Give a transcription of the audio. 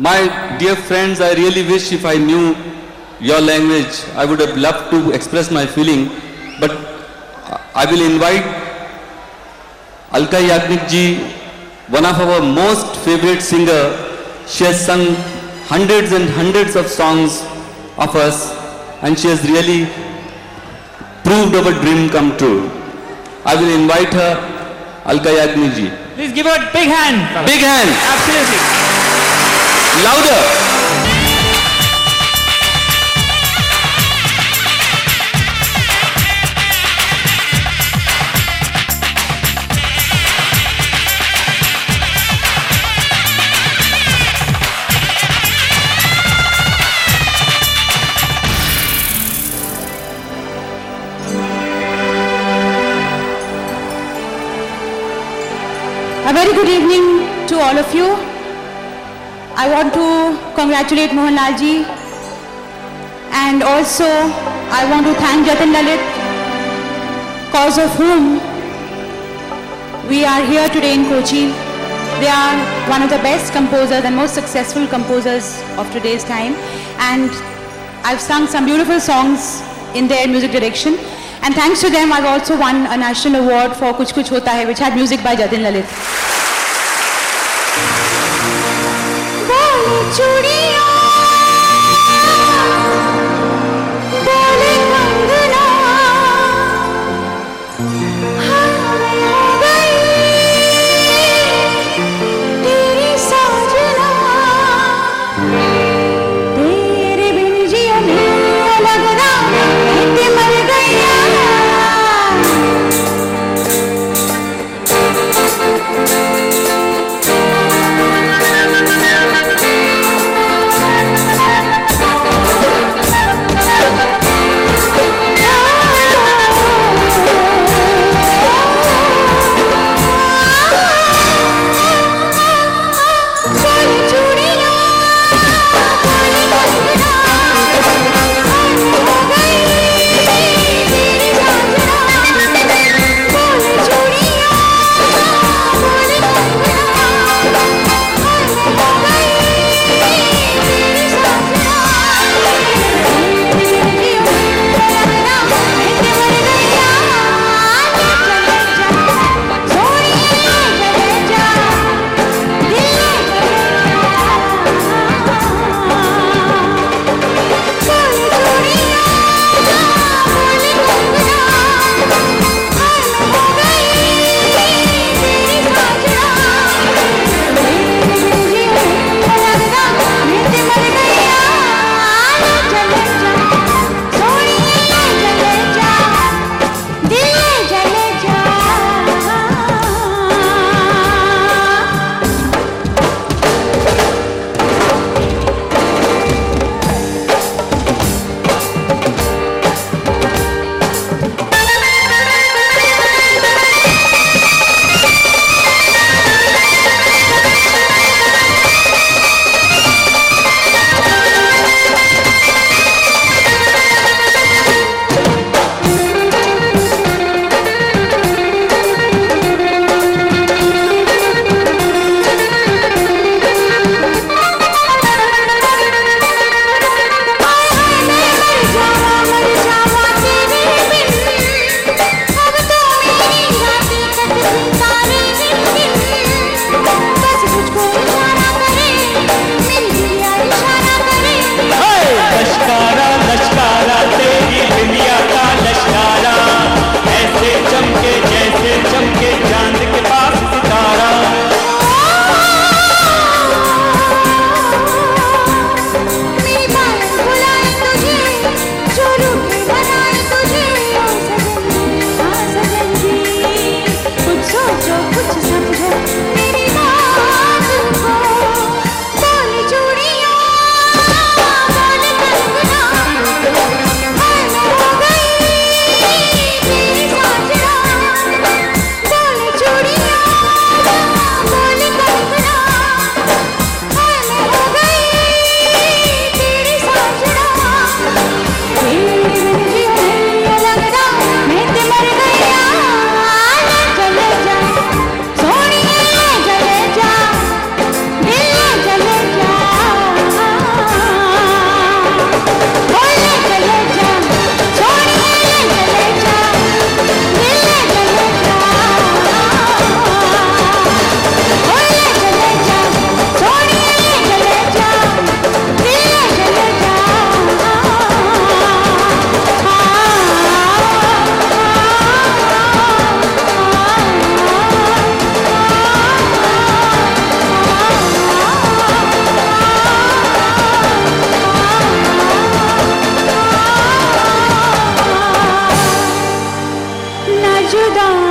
My dear friends, I really wish if I knew your language, I would have loved to express my feeling. But I will invite Alka Yagnik ji, one of our most favorite singer. She has sung hundreds and hundreds of songs of us and she has really proved our dream come true. I will invite her, Alka Yagnik ji. Please give her a big hand. Big hand, Absolutely. Louder. A very good evening to all of you. I want to congratulate Mohanlal ji and also I want to thank Jatin Lalit cause of whom we are here today in Kochi. They are one of the best composers and most successful composers of today's time and I've sung some beautiful songs in their music direction and thanks to them I've also won a national award for Kuch Kuch Hota Hai which had music by Jatin Lalit. চুরি down.